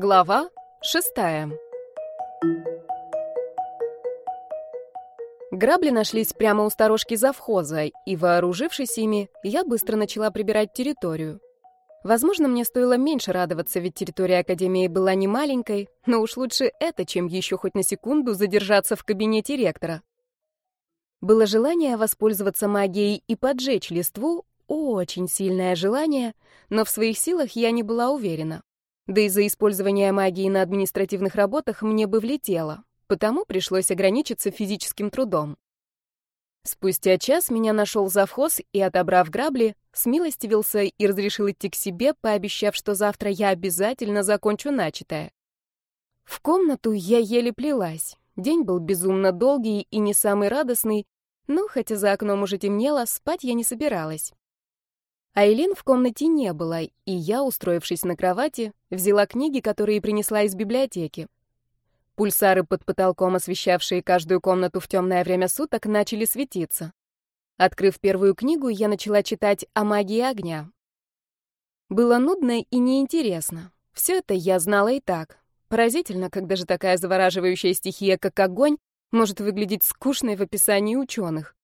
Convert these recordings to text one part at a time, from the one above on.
Глава шестая. Грабли нашлись прямо у сторожки завхоза, и, вооружившись ими, я быстро начала прибирать территорию. Возможно, мне стоило меньше радоваться, ведь территория Академии была не маленькой, но уж лучше это, чем еще хоть на секунду задержаться в кабинете ректора. Было желание воспользоваться магией и поджечь листву, очень сильное желание, но в своих силах я не была уверена. Да и за использование магии на административных работах мне бы влетело, потому пришлось ограничиться физическим трудом. Спустя час меня нашел завхоз и, отобрав грабли, смилостивился и разрешил идти к себе, пообещав, что завтра я обязательно закончу начатое. В комнату я еле плелась. День был безумно долгий и не самый радостный, но, хотя за окном уже темнело, спать я не собиралась. Айлин в комнате не было, и я, устроившись на кровати, взяла книги, которые принесла из библиотеки. Пульсары под потолком, освещавшие каждую комнату в темное время суток, начали светиться. Открыв первую книгу, я начала читать о магии огня. Было нудно и неинтересно. Все это я знала и так. Поразительно, как даже такая завораживающая стихия, как огонь, может выглядеть скучной в описании ученых.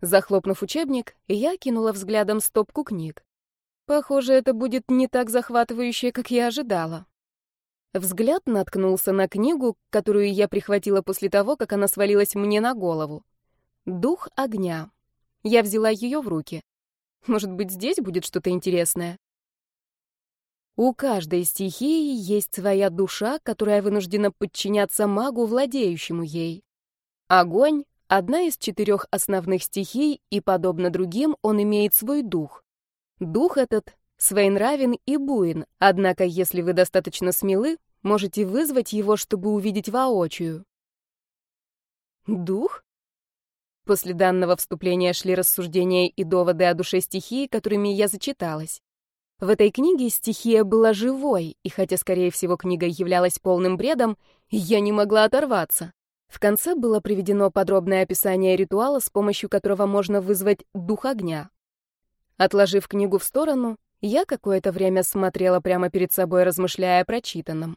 Захлопнув учебник, я кинула взглядом стопку книг. Похоже, это будет не так захватывающе, как я ожидала. Взгляд наткнулся на книгу, которую я прихватила после того, как она свалилась мне на голову. «Дух огня». Я взяла ее в руки. Может быть, здесь будет что-то интересное? У каждой стихии есть своя душа, которая вынуждена подчиняться магу, владеющему ей. Огонь Одна из четырех основных стихий, и, подобно другим, он имеет свой дух. Дух этот своенравен и буин, однако, если вы достаточно смелы, можете вызвать его, чтобы увидеть воочию. Дух? После данного вступления шли рассуждения и доводы о душе стихии, которыми я зачиталась. В этой книге стихия была живой, и хотя, скорее всего, книга являлась полным бредом, я не могла оторваться. В конце было приведено подробное описание ритуала, с помощью которого можно вызвать дух огня. Отложив книгу в сторону, я какое-то время смотрела прямо перед собой, размышляя о прочитанном.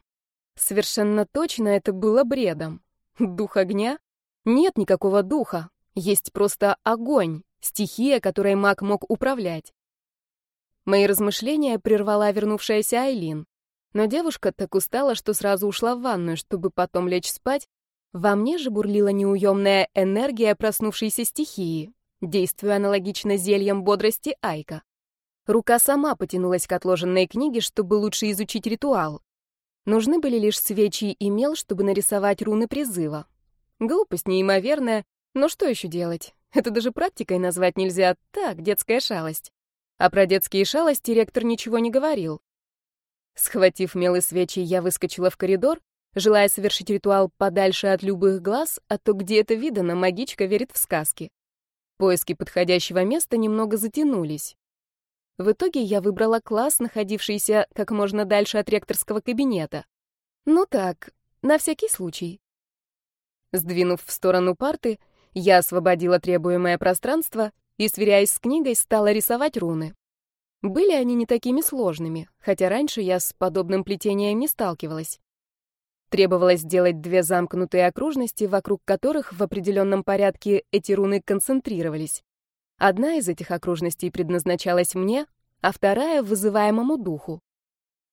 Совершенно точно это было бредом. Дух огня? Нет никакого духа. Есть просто огонь, стихия, которой маг мог управлять. Мои размышления прервала вернувшаяся Айлин. Но девушка так устала, что сразу ушла в ванную, чтобы потом лечь спать во мне же бурлила неуемная энергия проснувшейся стихии, действуя аналогично зельям бодрости Айка. Рука сама потянулась к отложенной книге, чтобы лучше изучить ритуал. Нужны были лишь свечи и мел, чтобы нарисовать руны призыва. Глупость неимоверная, но что еще делать? Это даже практикой назвать нельзя, так, детская шалость. А про детские шалости ректор ничего не говорил. Схватив мел и свечи, я выскочила в коридор желая совершить ритуал подальше от любых глаз, а то где это видано, магичка верит в сказки. Поиски подходящего места немного затянулись. В итоге я выбрала класс, находившийся как можно дальше от ректорского кабинета. Ну так, на всякий случай. Сдвинув в сторону парты, я освободила требуемое пространство и, сверяясь с книгой, стала рисовать руны. Были они не такими сложными, хотя раньше я с подобным плетением не сталкивалась. Требовалось сделать две замкнутые окружности, вокруг которых в определенном порядке эти руны концентрировались. Одна из этих окружностей предназначалась мне, а вторая — вызываемому духу.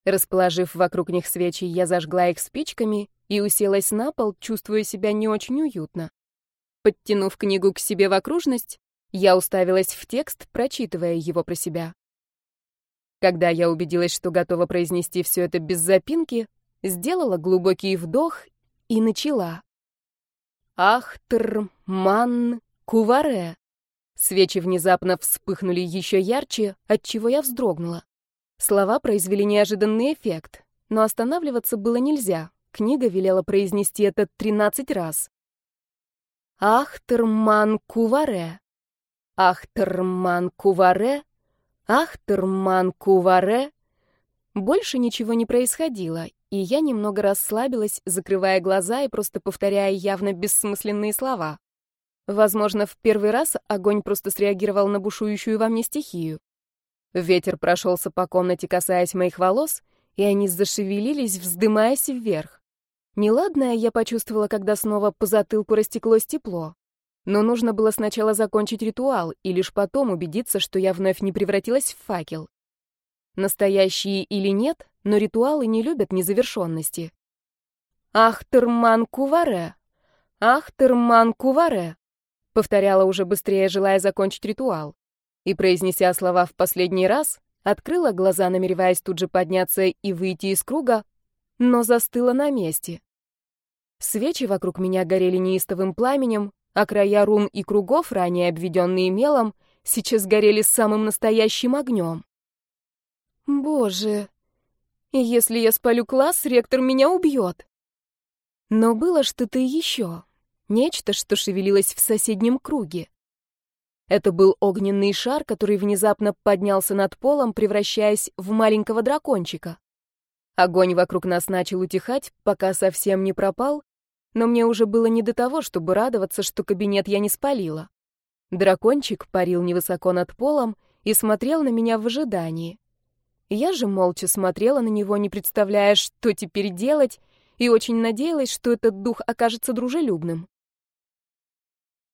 Расположив вокруг них свечи, я зажгла их спичками и уселась на пол, чувствуя себя не очень уютно. Подтянув книгу к себе в окружность, я уставилась в текст, прочитывая его про себя. Когда я убедилась, что готова произнести все это без запинки, сделала глубокий вдох и начала. Ахтр, ман, куваре. Свечи внезапно вспыхнули еще ярче, отчего я вздрогнула. Слова произвели неожиданный эффект, но останавливаться было нельзя. Книга велела произнести это тринадцать раз. Ахтерман Куваре. Ахтерман Куваре. Ахтерман Куваре. Больше ничего не происходило, и я немного расслабилась, закрывая глаза и просто повторяя явно бессмысленные слова. Возможно, в первый раз огонь просто среагировал на бушующую во мне стихию. Ветер прошелся по комнате, касаясь моих волос, и они зашевелились, вздымаясь вверх. Неладное я почувствовала, когда снова по затылку растеклось тепло. Но нужно было сначала закончить ритуал и лишь потом убедиться, что я вновь не превратилась в факел. Настоящие или нет, но ритуалы не любят незавершенности. «Ахтерман Куваре! Ахтерман Куваре!» Повторяла уже быстрее, желая закончить ритуал. И, произнеся слова в последний раз, открыла глаза, намереваясь тут же подняться и выйти из круга, но застыла на месте. Свечи вокруг меня горели неистовым пламенем, а края рун и кругов, ранее обведенные мелом, сейчас горели самым настоящим огнем. Боже, если я спалю класс, ректор меня убьет. Но было что-то еще, нечто, что шевелилось в соседнем круге. Это был огненный шар, который внезапно поднялся над полом, превращаясь в маленького дракончика. Огонь вокруг нас начал утихать, пока совсем не пропал, но мне уже было не до того, чтобы радоваться, что кабинет я не спалила. Дракончик парил невысоко над полом и смотрел на меня в ожидании. Я же молча смотрела на него, не представляя, что теперь делать, и очень надеялась, что этот дух окажется дружелюбным.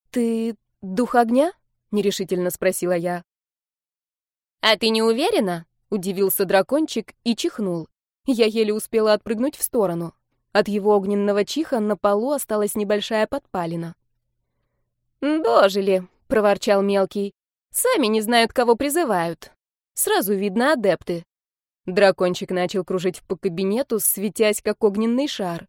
«Ты дух огня?» — нерешительно спросила я. «А ты не уверена?» — удивился дракончик и чихнул. Я еле успела отпрыгнуть в сторону. От его огненного чиха на полу осталась небольшая подпалина. «Дожили», — проворчал мелкий. «Сами не знают, кого призывают. Сразу видно адепты». Дракончик начал кружить по кабинету, светясь, как огненный шар.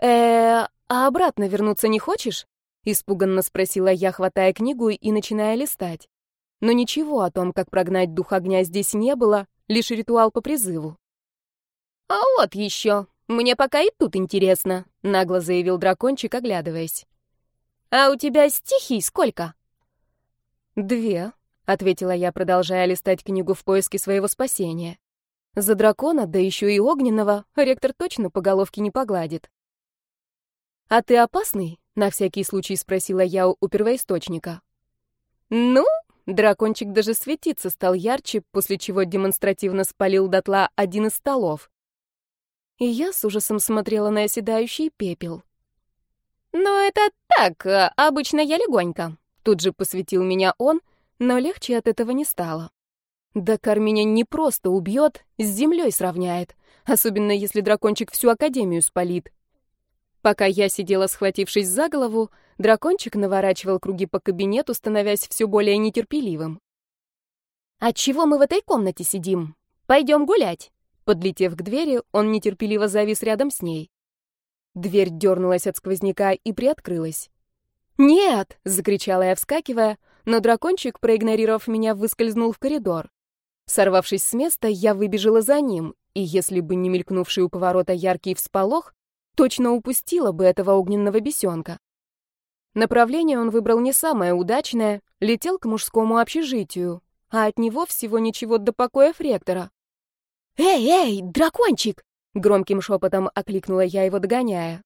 э а обратно вернуться не хочешь?» — испуганно спросила я, хватая книгу и начиная листать. Но ничего о том, как прогнать дух огня, здесь не было, лишь ритуал по призыву. «А вот еще. Мне пока и тут интересно», — нагло заявил дракончик, оглядываясь. «А у тебя стихий сколько?» «Две», — ответила я, продолжая листать книгу в поиске своего спасения. «За дракона, да еще и огненного, ректор точно по головке не погладит». «А ты опасный?» — на всякий случай спросила я у первоисточника. «Ну?» — дракончик даже светиться стал ярче, после чего демонстративно спалил дотла один из столов и я с ужасом смотрела на оседающий пепел. «Но это так, э, обычно я легонько», — тут же посвятил меня он, но легче от этого не стало. Дакар меня не просто убьет, с землей сравняет, особенно если дракончик всю академию спалит. Пока я сидела, схватившись за голову, дракончик наворачивал круги по кабинету, становясь все более нетерпеливым. «Отчего мы в этой комнате сидим? Пойдем гулять!» Подлетев к двери, он нетерпеливо завис рядом с ней. Дверь дернулась от сквозняка и приоткрылась. «Нет!» — закричала я, вскакивая, но дракончик, проигнорировав меня, выскользнул в коридор. Сорвавшись с места, я выбежала за ним, и если бы не мелькнувший у поворота яркий всполох, точно упустила бы этого огненного бесенка. Направление он выбрал не самое удачное, летел к мужскому общежитию, а от него всего ничего до покоев ректора. «Эй, эй, дракончик!» — громким шепотом окликнула я его, догоняя.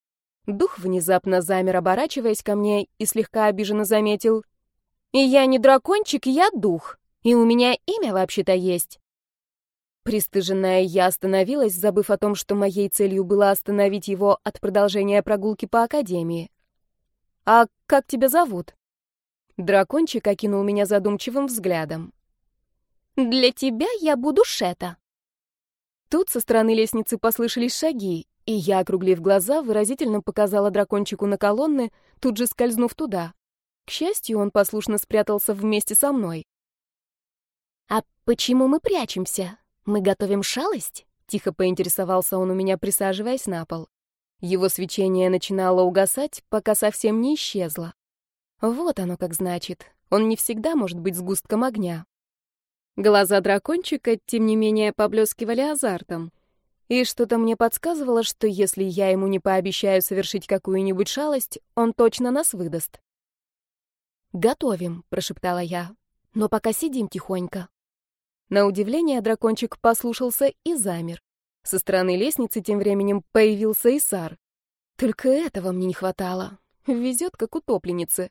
Дух внезапно замер, оборачиваясь ко мне, и слегка обиженно заметил. «И я не дракончик, я дух, и у меня имя вообще-то есть». Пристыженная я остановилась, забыв о том, что моей целью было остановить его от продолжения прогулки по академии. «А как тебя зовут?» Дракончик окинул меня задумчивым взглядом. «Для тебя я буду Шета», Тут со стороны лестницы послышались шаги, и я, округлив глаза, выразительно показала дракончику на колонны, тут же скользнув туда. К счастью, он послушно спрятался вместе со мной. «А почему мы прячемся? Мы готовим шалость?» — тихо поинтересовался он у меня, присаживаясь на пол. Его свечение начинало угасать, пока совсем не исчезло. Вот оно как значит. Он не всегда может быть сгустком огня. Глаза дракончика, тем не менее, поблескивали азартом. И что-то мне подсказывало, что если я ему не пообещаю совершить какую-нибудь шалость, он точно нас выдаст. «Готовим», — прошептала я, — «но пока сидим тихонько». На удивление дракончик послушался и замер. Со стороны лестницы тем временем появился Исар. Только этого мне не хватало. Везет, как утопленнице.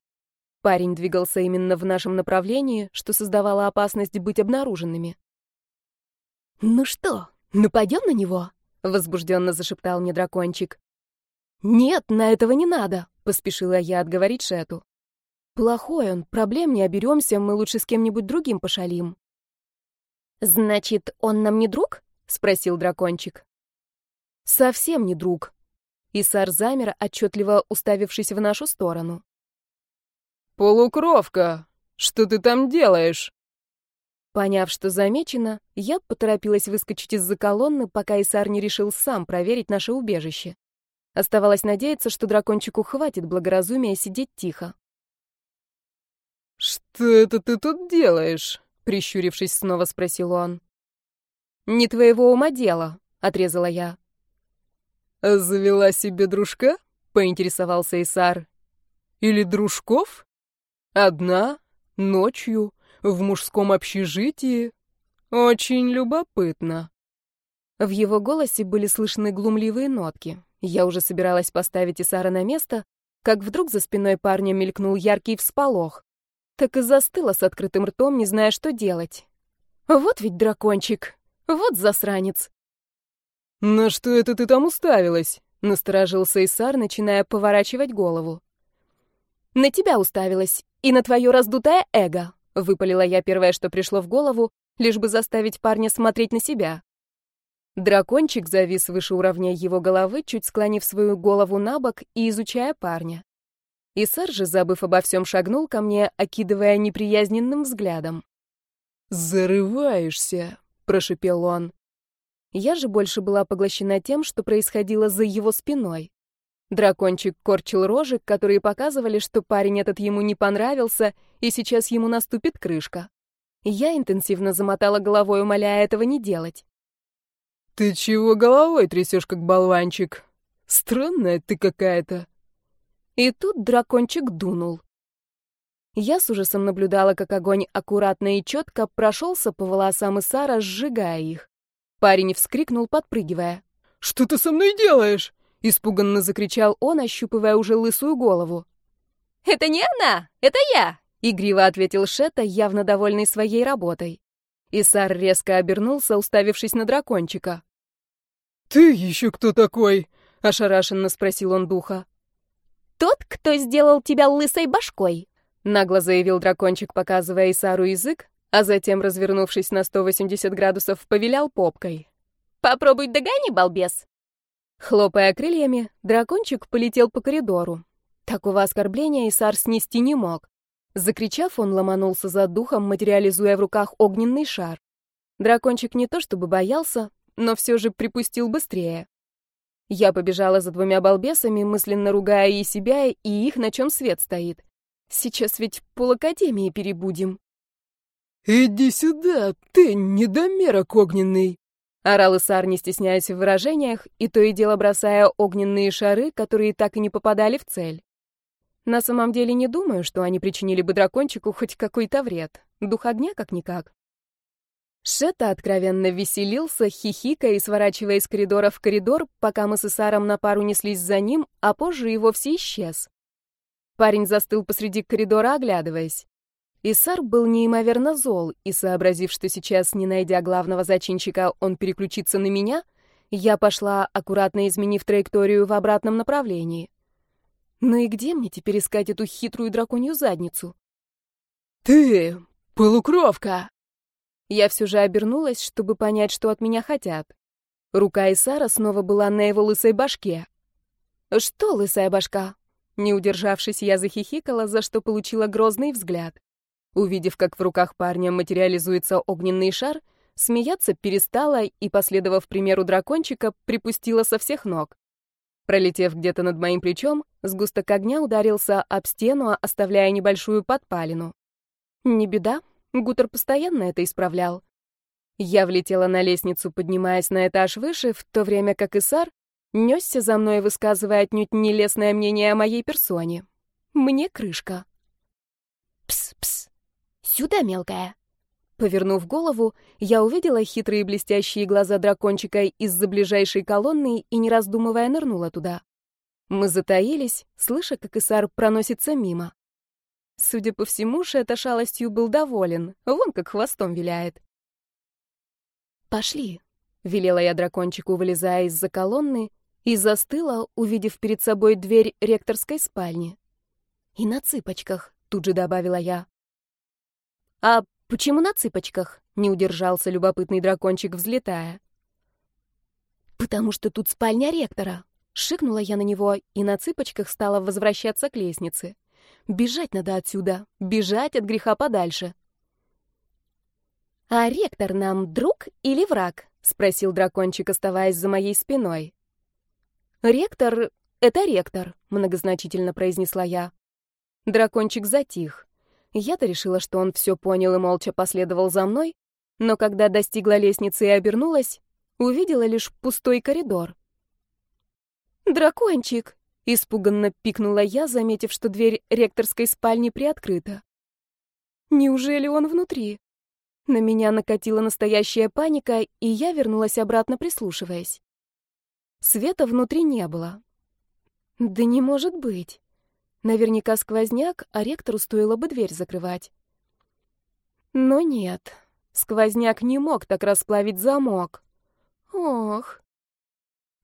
Парень двигался именно в нашем направлении, что создавало опасность быть обнаруженными. «Ну что, нападем на него?» — возбужденно зашептал мне дракончик. «Нет, на этого не надо», — поспешила я отговорить Шету. «Плохой он, проблем не оберемся, мы лучше с кем-нибудь другим пошалим». «Значит, он нам не друг?» — спросил дракончик. «Совсем не друг». Исар замер, отчетливо уставившись в нашу сторону. «Полукровка, что ты там делаешь?» Поняв, что замечено, я поторопилась выскочить из-за колонны, пока Исар не решил сам проверить наше убежище. Оставалось надеяться, что дракончику хватит благоразумия сидеть тихо. «Что это ты тут делаешь?» — прищурившись, снова спросил он. «Не твоего ума дело», — отрезала я. «Завела себе дружка?» — поинтересовался Исар. «Или дружков? Одна? Ночью?» в мужском общежитии? Очень любопытно. В его голосе были слышны глумливые нотки. Я уже собиралась поставить Исара на место, как вдруг за спиной парня мелькнул яркий всполох. Так и застыла с открытым ртом, не зная, что делать. Вот ведь дракончик, вот засранец. «На что это ты там уставилась?» — насторожился Исар, начиная поворачивать голову. «На тебя уставилась, и на твое раздутое эго», Выпалила я первое, что пришло в голову, лишь бы заставить парня смотреть на себя. Дракончик завис выше уровня его головы, чуть склонив свою голову на бок и изучая парня. Исар же, забыв обо всем, шагнул ко мне, окидывая неприязненным взглядом. «Зарываешься», — прошепел он. Я же больше была поглощена тем, что происходило за его спиной. Дракончик корчил рожи, которые показывали, что парень этот ему не понравился, и сейчас ему наступит крышка. Я интенсивно замотала головой, умоляя этого не делать. «Ты чего головой трясешь, как болванчик? Странная ты какая-то». И тут дракончик дунул. Я с ужасом наблюдала, как огонь аккуратно и четко прошелся по волосам Исара, сжигая их. Парень вскрикнул, подпрыгивая. «Что ты со мной делаешь?» — испуганно закричал он, ощупывая уже лысую голову. «Это не она, это я!» — игриво ответил Шета, явно довольный своей работой. Исар резко обернулся, уставившись на дракончика. «Ты еще кто такой?» — ошарашенно спросил он духа. «Тот, кто сделал тебя лысой башкой», — нагло заявил дракончик, показывая Исару язык, а затем, развернувшись на 180 градусов, повилял попкой. «Попробуй догони, балбес!» Хлопая крыльями, дракончик полетел по коридору. Такого оскорбления Исар снести не мог. Закричав, он ломанулся за духом, материализуя в руках огненный шар. Дракончик не то чтобы боялся, но все же припустил быстрее. Я побежала за двумя балбесами, мысленно ругая и себя, и их, на чем свет стоит. Сейчас ведь полакадемии перебудем. «Иди сюда, ты недомерок огненный!» Орал Исар, не стесняясь в выражениях, и то и дело бросая огненные шары, которые так и не попадали в цель. На самом деле не думаю, что они причинили бы дракончику хоть какой-то вред. Дух огня как-никак. Шета откровенно веселился, хихикая и сворачивая из коридора в коридор, пока мы с Исаром на пару неслись за ним, а позже и вовсе исчез. Парень застыл посреди коридора, оглядываясь. Исар был неимоверно зол, и, сообразив, что сейчас, не найдя главного зачинщика, он переключится на меня, я пошла, аккуратно изменив траекторию в обратном направлении. Ну и где мне теперь искать эту хитрую драконью задницу? «Ты полукровка!» Я все же обернулась, чтобы понять, что от меня хотят. Рука Исара снова была на его лысой башке. «Что, лысая башка?» Не удержавшись, я захихикала, за что получила грозный взгляд. Увидев, как в руках парня материализуется огненный шар, смеяться перестала и, последовав примеру дракончика, припустила со всех ног. Пролетев где-то над моим плечом, сгусток огня ударился об стену, оставляя небольшую подпалину. Не беда, Гутер постоянно это исправлял. Я влетела на лестницу, поднимаясь на этаж выше, в то время как Исар несся за мной, высказывая отнюдь нелестное мнение о моей персоне. Мне крышка. Пс-пс. «Сюда, мелкая!» Повернув голову, я увидела хитрые блестящие глаза дракончика из-за ближайшей колонны и, не раздумывая, нырнула туда. Мы затаились, слыша, как Исар проносится мимо. Судя по всему, Шета шалостью был доволен, вон как хвостом виляет. «Пошли», — велела я дракончику, вылезая из-за колонны, и застыла, увидев перед собой дверь ректорской спальни. «И на цыпочках», — тут же добавила я. «А почему на цыпочках?» — не удержался любопытный дракончик, взлетая. «Потому что тут спальня ректора», — шикнула я на него и на цыпочках стала возвращаться к лестнице. «Бежать надо отсюда, бежать от греха подальше». «А ректор нам друг или враг?» — спросил дракончик, оставаясь за моей спиной. «Ректор — это ректор», — многозначительно произнесла я. Дракончик затих. Я-то решила, что он все понял и молча последовал за мной, но когда достигла лестницы и обернулась, увидела лишь пустой коридор. «Дракончик!» — испуганно пикнула я, заметив, что дверь ректорской спальни приоткрыта. «Неужели он внутри?» На меня накатила настоящая паника, и я вернулась обратно, прислушиваясь. Света внутри не было. Да не может быть. Наверняка сквозняк, а ректору стоило бы дверь закрывать. Но нет, сквозняк не мог так расплавить замок. Ох,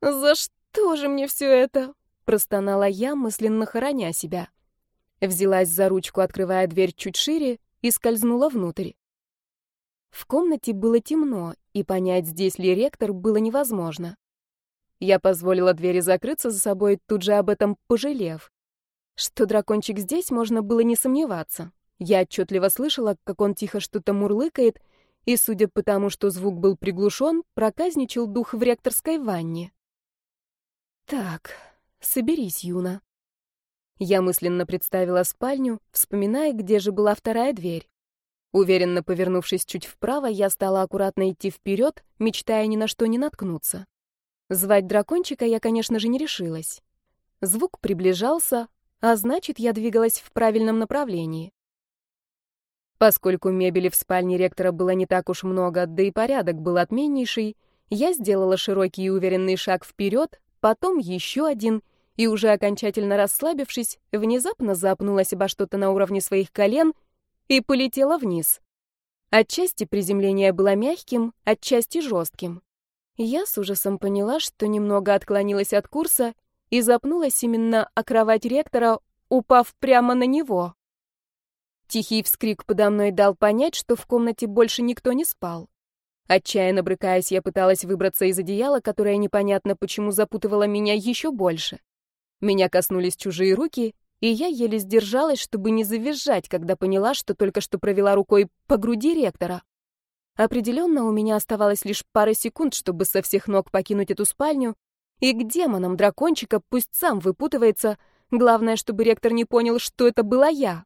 за что же мне все это? Простонала я, мысленно хороня себя. Взялась за ручку, открывая дверь чуть шире, и скользнула внутрь. В комнате было темно, и понять, здесь ли ректор, было невозможно. Я позволила двери закрыться за собой, тут же об этом пожалев. Что дракончик здесь, можно было не сомневаться. Я отчетливо слышала, как он тихо что-то мурлыкает, и, судя по тому, что звук был приглушен, проказничал дух в ректорской ванне. «Так, соберись, Юна». Я мысленно представила спальню, вспоминая, где же была вторая дверь. Уверенно повернувшись чуть вправо, я стала аккуратно идти вперед, мечтая ни на что не наткнуться. Звать дракончика я, конечно же, не решилась. Звук приближался, а значит, я двигалась в правильном направлении. Поскольку мебели в спальне ректора было не так уж много, да и порядок был отменнейший, я сделала широкий и уверенный шаг вперед, потом еще один, и уже окончательно расслабившись, внезапно запнулась обо что-то на уровне своих колен и полетела вниз. Отчасти приземление было мягким, отчасти жестким. Я с ужасом поняла, что немного отклонилась от курса и запнулась именно о кровать ректора, упав прямо на него. Тихий вскрик подо мной дал понять, что в комнате больше никто не спал. Отчаянно брыкаясь, я пыталась выбраться из одеяла, которое непонятно почему запутывало меня еще больше. Меня коснулись чужие руки, и я еле сдержалась, чтобы не завизжать, когда поняла, что только что провела рукой по груди ректора. Определенно, у меня оставалось лишь пара секунд, чтобы со всех ног покинуть эту спальню, и к демонам дракончика пусть сам выпутывается, главное, чтобы ректор не понял, что это была я.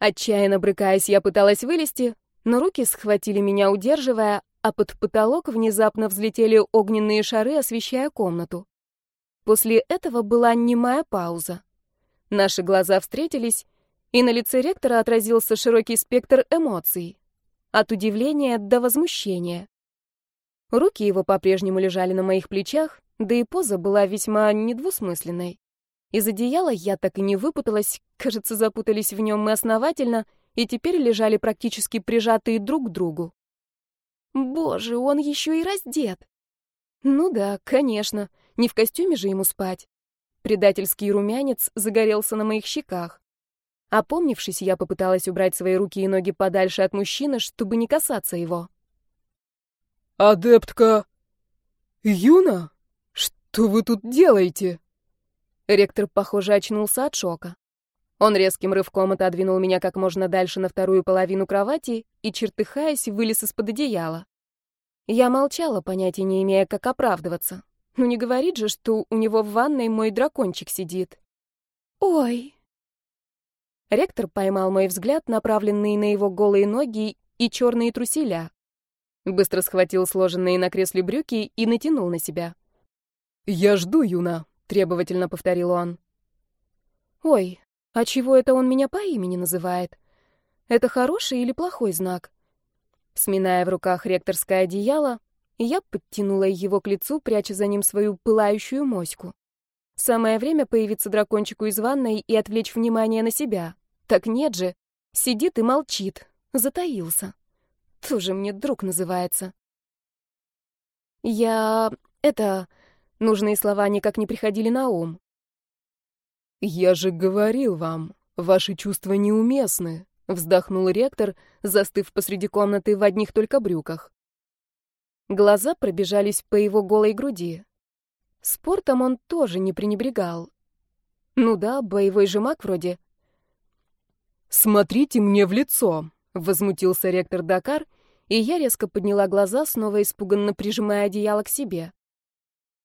Отчаянно брыкаясь, я пыталась вылезти, но руки схватили меня, удерживая, а под потолок внезапно взлетели огненные шары, освещая комнату. После этого была немая пауза. Наши глаза встретились, и на лице ректора отразился широкий спектр эмоций. От удивления до возмущения. Руки его по-прежнему лежали на моих плечах, да и поза была весьма недвусмысленной. Из одеяла я так и не выпуталась, кажется, запутались в нем мы основательно, и теперь лежали практически прижатые друг к другу. Боже, он еще и раздет. Ну да, конечно, не в костюме же ему спать. Предательский румянец загорелся на моих щеках. Опомнившись, я попыталась убрать свои руки и ноги подальше от мужчины, чтобы не касаться его. «Адептка! Юна, что вы тут делаете?» Ректор, похоже, очнулся от шока. Он резким рывком отодвинул меня как можно дальше на вторую половину кровати и, чертыхаясь, вылез из-под одеяла. Я молчала, понятия не имея, как оправдываться. Ну не говорит же, что у него в ванной мой дракончик сидит. Ой. Ректор поймал мой взгляд, направленный на его голые ноги и черные труселя. Быстро схватил сложенные на кресле брюки и натянул на себя. «Я жду, Юна», — требовательно повторил он. «Ой, а чего это он меня по имени называет? Это хороший или плохой знак?» Сминая в руках ректорское одеяло, я подтянула его к лицу, пряча за ним свою пылающую моську. Самое время появиться дракончику из ванной и отвлечь внимание на себя. Так нет же. Сидит и молчит. Затаился. Тоже мне друг называется. Я... это... Нужные слова никак не приходили на ум. «Я же говорил вам, ваши чувства неуместны», — вздохнул ректор, застыв посреди комнаты в одних только брюках. Глаза пробежались по его голой груди. Спортом он тоже не пренебрегал. Ну да, боевой же маг вроде. «Смотрите мне в лицо!» — возмутился ректор Дакар, и я резко подняла глаза, снова испуганно прижимая одеяло к себе.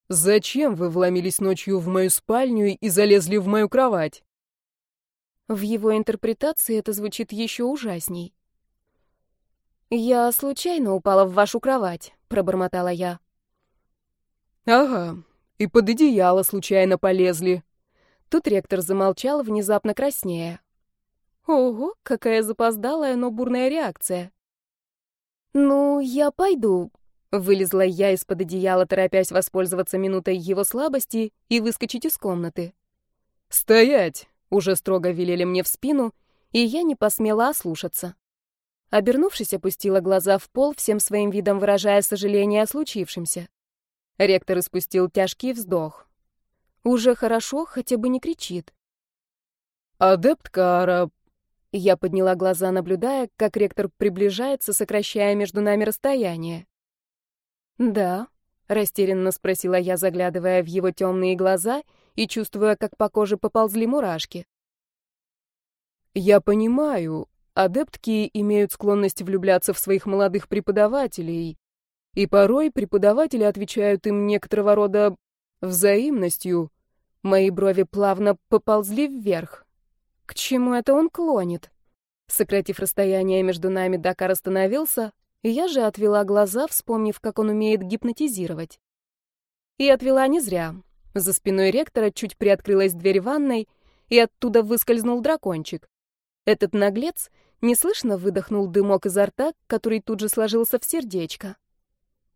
«Зачем вы вломились ночью в мою спальню и залезли в мою кровать?» В его интерпретации это звучит еще ужасней. «Я случайно упала в вашу кровать», — пробормотала я. «Ага, и под одеяло случайно полезли». Тут ректор замолчал, внезапно краснея. Ого, какая запоздалая, но бурная реакция. «Ну, я пойду», Вылезла я из-под одеяла, торопясь воспользоваться минутой его слабости и выскочить из комнаты. «Стоять!» — уже строго велели мне в спину, и я не посмела ослушаться. Обернувшись, опустила глаза в пол, всем своим видом выражая сожаление о случившемся. Ректор испустил тяжкий вздох. Уже хорошо, хотя бы не кричит. «Адепт Кара...» Я подняла глаза, наблюдая, как ректор приближается, сокращая между нами расстояние. «Да», — растерянно спросила я, заглядывая в его темные глаза и чувствуя, как по коже поползли мурашки. «Я понимаю, адептки имеют склонность влюбляться в своих молодых преподавателей, и порой преподаватели отвечают им некоторого рода взаимностью. Мои брови плавно поползли вверх. К чему это он клонит? Сократив расстояние между нами, Дакар остановился, я же отвела глаза, вспомнив, как он умеет гипнотизировать. И отвела не зря. За спиной ректора чуть приоткрылась дверь ванной, и оттуда выскользнул дракончик. Этот наглец неслышно выдохнул дымок изо рта, который тут же сложился в сердечко.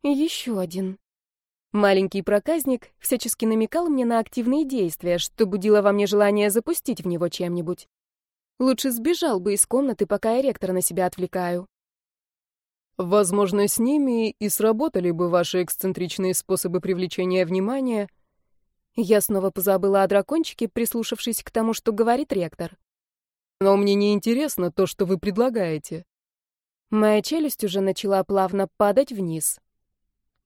Еще один. Маленький проказник всячески намекал мне на активные действия, что будило во мне желание запустить в него чем-нибудь. Лучше сбежал бы из комнаты, пока я ректора на себя отвлекаю. Возможно, с ними и сработали бы ваши эксцентричные способы привлечения внимания. Я снова позабыла о дракончике, прислушавшись к тому, что говорит ректор. Но мне не интересно то, что вы предлагаете. Моя челюсть уже начала плавно падать вниз.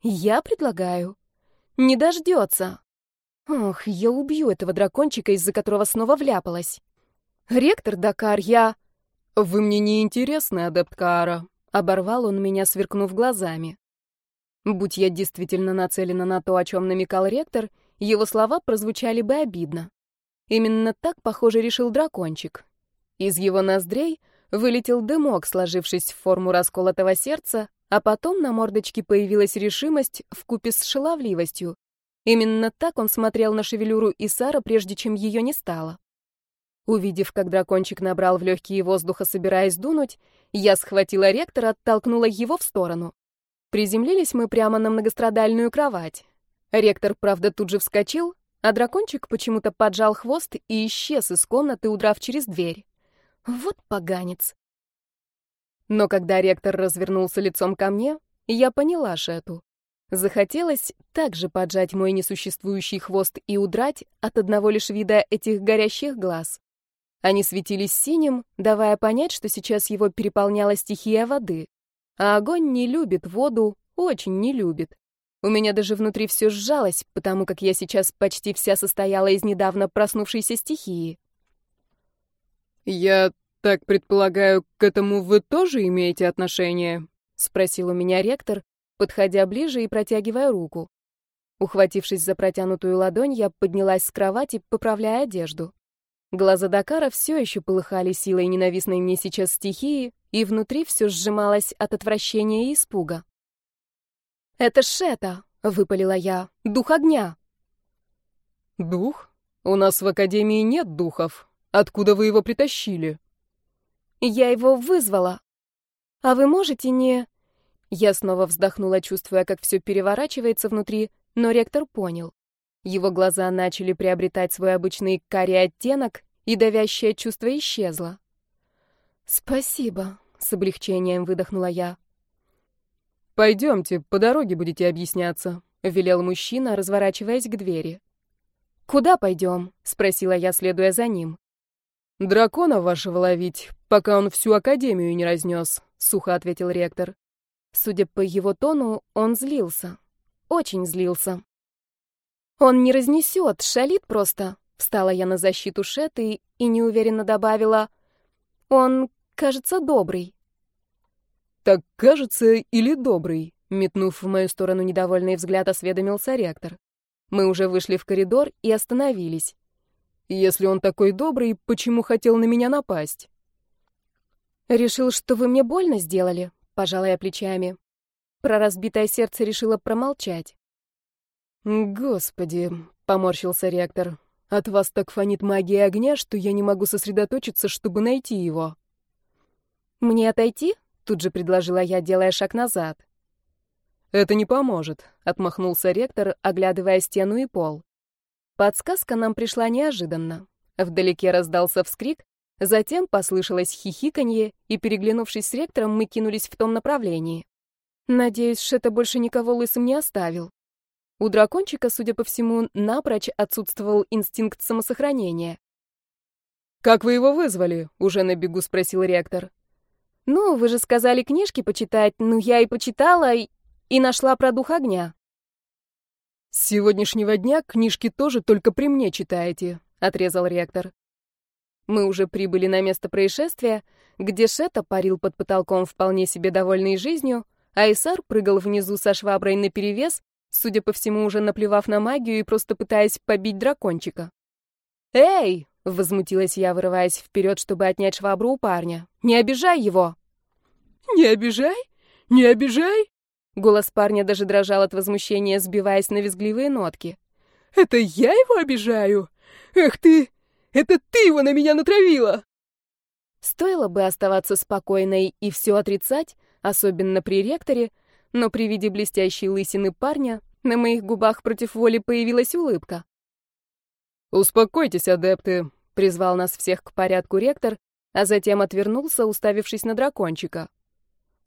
Я предлагаю. Не дождется. Ох, я убью этого дракончика, из-за которого снова вляпалась. Ректор Дакар, я... Вы мне не интересны, адепт Каара, Оборвал он меня, сверкнув глазами. Будь я действительно нацелена на то, о чем намекал ректор, его слова прозвучали бы обидно. Именно так, похоже, решил дракончик. Из его ноздрей вылетел дымок, сложившись в форму расколотого сердца, а потом на мордочке появилась решимость вкупе с шаловливостью. Именно так он смотрел на шевелюру Исара, прежде чем ее не стало. Увидев, как дракончик набрал в легкие воздуха, собираясь дунуть, я схватила ректора, оттолкнула его в сторону. Приземлились мы прямо на многострадальную кровать. Ректор, правда, тут же вскочил, а дракончик почему-то поджал хвост и исчез из комнаты, удрав через дверь. Вот поганец. Но когда ректор развернулся лицом ко мне, я поняла Шету. Захотелось также поджать мой несуществующий хвост и удрать от одного лишь вида этих горящих глаз. Они светились синим, давая понять, что сейчас его переполняла стихия воды. А огонь не любит воду, очень не любит. У меня даже внутри все сжалось, потому как я сейчас почти вся состояла из недавно проснувшейся стихии. «Я так предполагаю, к этому вы тоже имеете отношение?» — спросил у меня ректор, подходя ближе и протягивая руку. Ухватившись за протянутую ладонь, я поднялась с кровати, поправляя одежду. Глаза Дакара все еще полыхали силой ненавистной мне сейчас стихии, и внутри все сжималось от отвращения и испуга. «Это Шета!» — выпалила я. «Дух огня!» «Дух? У нас в Академии нет духов. Откуда вы его притащили?» «Я его вызвала. А вы можете не...» Я снова вздохнула, чувствуя, как все переворачивается внутри, но ректор понял. Его глаза начали приобретать свой обычный карий оттенок, и давящее чувство исчезло. «Спасибо», — с облегчением выдохнула я. «Пойдемте, по дороге будете объясняться», — велел мужчина, разворачиваясь к двери. «Куда пойдем?» — спросила я, следуя за ним. «Дракона вашего ловить, пока он всю академию не разнес», — сухо ответил ректор. Судя по его тону, он злился. Очень злился. «Он не разнесет, шалит просто», — встала я на защиту Шеты и неуверенно добавила. «Он, кажется, добрый». «Так кажется или добрый?» — метнув в мою сторону недовольный взгляд, осведомился ректор. Мы уже вышли в коридор и остановились. «Если он такой добрый, почему хотел на меня напасть?» «Решил, что вы мне больно сделали?» — пожала я плечами. Про разбитое сердце решила промолчать. «Господи!» — поморщился ректор. «От вас так фонит магия огня, что я не могу сосредоточиться, чтобы найти его». «Мне отойти?» Тут же предложила я, делая шаг назад. «Это не поможет», — отмахнулся ректор, оглядывая стену и пол. Подсказка нам пришла неожиданно. Вдалеке раздался вскрик, затем послышалось хихиканье, и, переглянувшись с ректором, мы кинулись в том направлении. Надеюсь, Шета больше никого лысым не оставил. У дракончика, судя по всему, напрочь отсутствовал инстинкт самосохранения. «Как вы его вызвали?» — уже на бегу спросил ректор. «Ну, вы же сказали книжки почитать, ну я и почитала, и, и нашла про дух огня». «С сегодняшнего дня книжки тоже только при мне читаете», — отрезал ректор. Мы уже прибыли на место происшествия, где Шета парил под потолком вполне себе довольный жизнью, а Исар прыгал внизу со шваброй наперевес, судя по всему, уже наплевав на магию и просто пытаясь побить дракончика. «Эй!» Возмутилась я, вырываясь вперед, чтобы отнять швабру у парня. «Не обижай его!» «Не обижай? Не обижай?» Голос парня даже дрожал от возмущения, сбиваясь на визгливые нотки. «Это я его обижаю? Эх ты! Это ты его на меня натравила!» Стоило бы оставаться спокойной и все отрицать, особенно при ректоре, но при виде блестящей лысины парня на моих губах против воли появилась улыбка. «Успокойтесь, адепты. Призвал нас всех к порядку ректор, а затем отвернулся, уставившись на дракончика.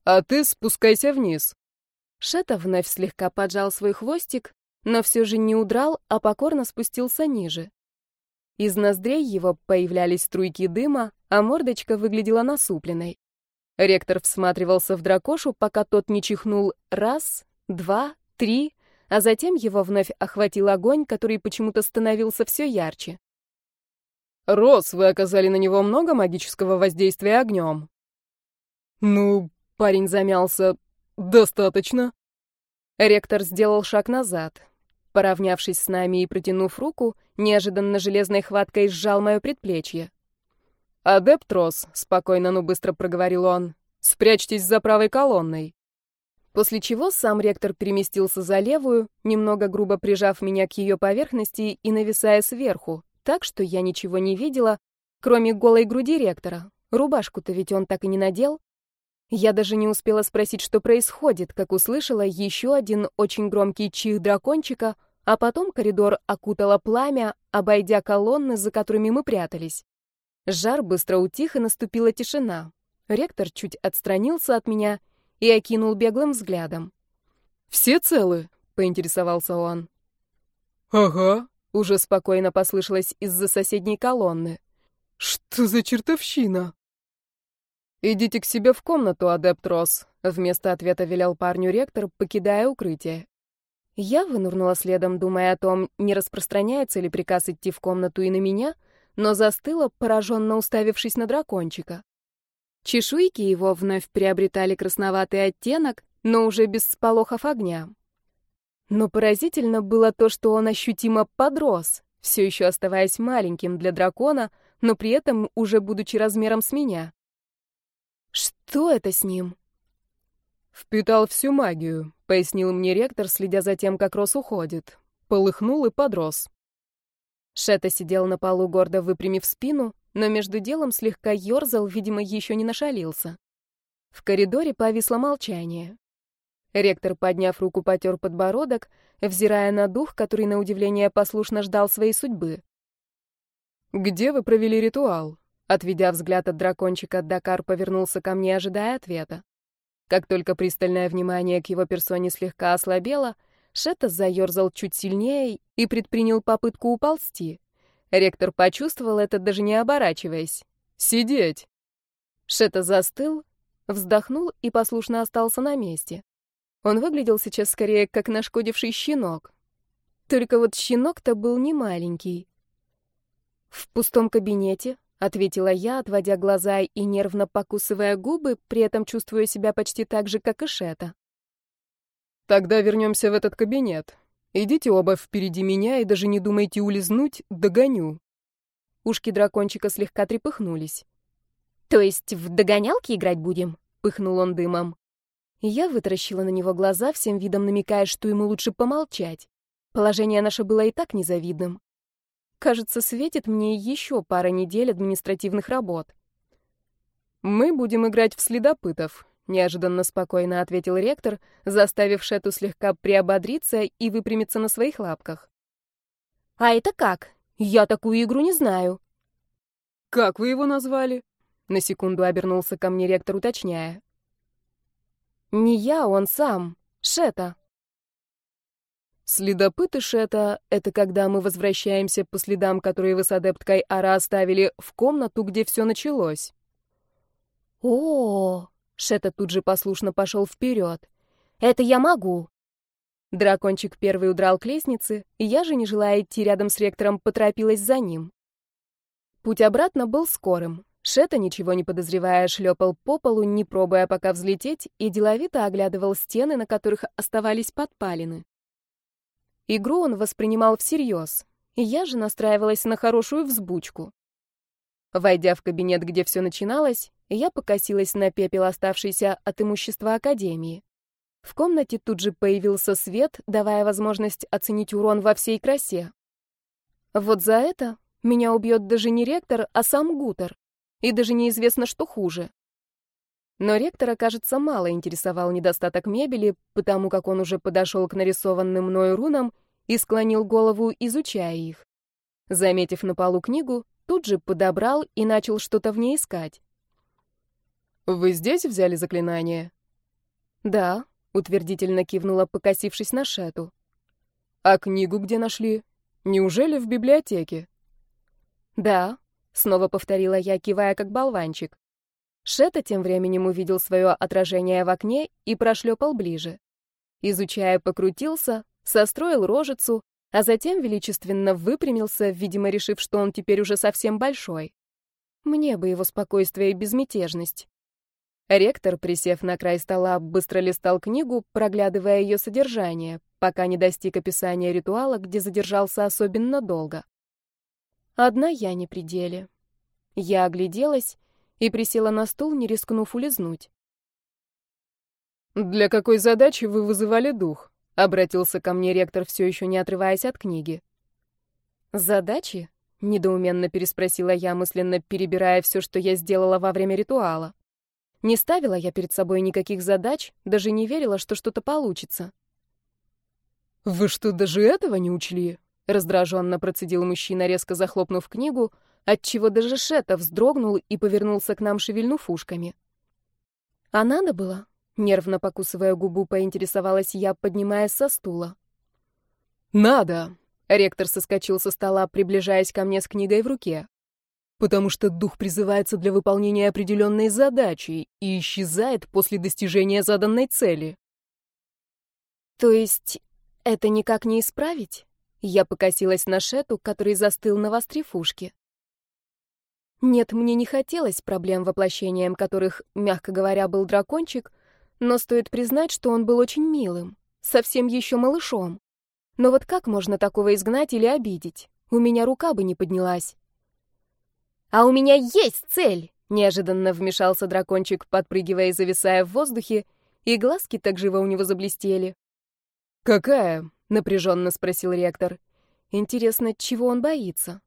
«А ты спускайся вниз». Шета вновь слегка поджал свой хвостик, но все же не удрал, а покорно спустился ниже. Из ноздрей его появлялись струйки дыма, а мордочка выглядела насупленной. Ректор всматривался в дракошу, пока тот не чихнул раз, два, три, а затем его вновь охватил огонь, который почему-то становился все ярче. Рос, вы оказали на него много магического воздействия огнем?» «Ну, парень замялся. Достаточно». Ректор сделал шаг назад. Поравнявшись с нами и протянув руку, неожиданно железной хваткой сжал мое предплечье. «Адепт Рос», — спокойно, но быстро проговорил он, — «спрячьтесь за правой колонной». После чего сам ректор переместился за левую, немного грубо прижав меня к ее поверхности и нависая сверху, так, что я ничего не видела, кроме голой груди ректора. Рубашку-то ведь он так и не надел. Я даже не успела спросить, что происходит, как услышала еще один очень громкий чих дракончика, а потом коридор окутало пламя, обойдя колонны, за которыми мы прятались. Жар быстро утих, и наступила тишина. Ректор чуть отстранился от меня и окинул беглым взглядом. «Все целы?» — поинтересовался он. «Ага», уже спокойно послышалось из-за соседней колонны. «Что за чертовщина?» «Идите к себе в комнату, адепт Рос», — вместо ответа велел парню ректор, покидая укрытие. Я вынурнула следом, думая о том, не распространяется ли приказ идти в комнату и на меня, но застыла, пораженно уставившись на дракончика. Чешуйки его вновь приобретали красноватый оттенок, но уже без сполохов огня. Но поразительно было то, что он ощутимо подрос, все еще оставаясь маленьким для дракона, но при этом уже будучи размером с меня. Что это с ним? «Впитал всю магию», — пояснил мне ректор, следя за тем, как Рос уходит. Полыхнул и подрос. Шета сидел на полу, гордо выпрямив спину, но между делом слегка ерзал, видимо, еще не нашалился. В коридоре повисло молчание. Ректор, подняв руку, потер подбородок, взирая на дух, который, на удивление, послушно ждал своей судьбы. «Где вы провели ритуал?» Отведя взгляд от дракончика, Дакар повернулся ко мне, ожидая ответа. Как только пристальное внимание к его персоне слегка ослабело, Шета заерзал чуть сильнее и предпринял попытку уползти. Ректор почувствовал это, даже не оборачиваясь. «Сидеть!» Шета застыл, вздохнул и послушно остался на месте. Он выглядел сейчас скорее как нашкодивший щенок. Только вот щенок-то был не маленький. В пустом кабинете, ответила я, отводя глаза и нервно покусывая губы, при этом чувствуя себя почти так же, как и Шета. Тогда вернемся в этот кабинет. Идите оба впереди меня и даже не думайте улизнуть, догоню. Ушки дракончика слегка трепыхнулись. То есть в догонялки играть будем? пыхнул он дымом. Я вытаращила на него глаза, всем видом намекая, что ему лучше помолчать. Положение наше было и так незавидным. Кажется, светит мне еще пара недель административных работ. «Мы будем играть в следопытов», — неожиданно спокойно ответил ректор, заставив Шету слегка приободриться и выпрямиться на своих лапках. «А это как? Я такую игру не знаю». «Как вы его назвали?» На секунду обернулся ко мне ректор, уточняя. «Не я, он сам. Шета». Следопыты Шета — это когда мы возвращаемся по следам, которые вы с адепткой Ара оставили в комнату, где все началось. О, -о, -о Шета тут же послушно пошел вперед. Это я могу. Дракончик первый удрал к лестнице, и я же, не желая идти рядом с ректором, поторопилась за ним. Путь обратно был скорым. Шета, ничего не подозревая, шлепал по полу, не пробуя пока взлететь, и деловито оглядывал стены, на которых оставались подпалины. Игру он воспринимал всерьез, и я же настраивалась на хорошую взбучку. Войдя в кабинет, где все начиналось, я покосилась на пепел, оставшийся от имущества Академии. В комнате тут же появился свет, давая возможность оценить урон во всей красе. Вот за это меня убьет даже не ректор, а сам Гутер. И даже неизвестно, что хуже. Но ректора, кажется, мало интересовал недостаток мебели, потому как он уже подошел к нарисованным мною рунам и склонил голову, изучая их. Заметив на полу книгу, тут же подобрал и начал что-то в ней искать. «Вы здесь взяли заклинание?» «Да», — утвердительно кивнула, покосившись на Шету. «А книгу где нашли? Неужели в библиотеке?» «Да», — снова повторила я, кивая как болванчик. Шета тем временем увидел свое отражение в окне и прошлепал ближе. Изучая, покрутился, состроил рожицу, а затем величественно выпрямился, видимо, решив, что он теперь уже совсем большой. Мне бы его спокойствие и безмятежность. Ректор, присев на край стола, быстро листал книгу, проглядывая ее содержание, пока не достиг описания ритуала, где задержался особенно долго. Одна я не при деле. Я огляделась и присела на стул, не рискнув улизнуть. «Для какой задачи вы вызывали дух?» — обратился ко мне ректор, все еще не отрываясь от книги. «Задачи?» — недоуменно переспросила я, мысленно перебирая все, что я сделала во время ритуала. Не ставила я перед собой никаких задач, даже не верила, что что-то получится. «Вы что, даже этого не учли?» — раздраженно процедил мужчина, резко захлопнув книгу, отчего даже Шета вздрогнул и повернулся к нам, шевельнув ушками. А надо было? Нервно покусывая губу, поинтересовалась я, поднимаясь со стула. «Надо!» — ректор соскочил со стола, приближаясь ко мне с книгой в руке. «Потому что дух призывается для выполнения определенной задачи и исчезает после достижения заданной цели». «То есть это никак не исправить?» Я покосилась на Шету, который застыл на вострифушке. Нет, мне не хотелось проблем, воплощением которых, мягко говоря, был дракончик, но стоит признать, что он был очень милым, совсем еще малышом. Но вот как можно такого изгнать или обидеть? У меня рука бы не поднялась. «А у меня есть цель!» — неожиданно вмешался дракончик, подпрыгивая и зависая в воздухе, и глазки так живо у него заблестели. «Какая?» — напряженно спросил ректор. «Интересно, чего он боится?»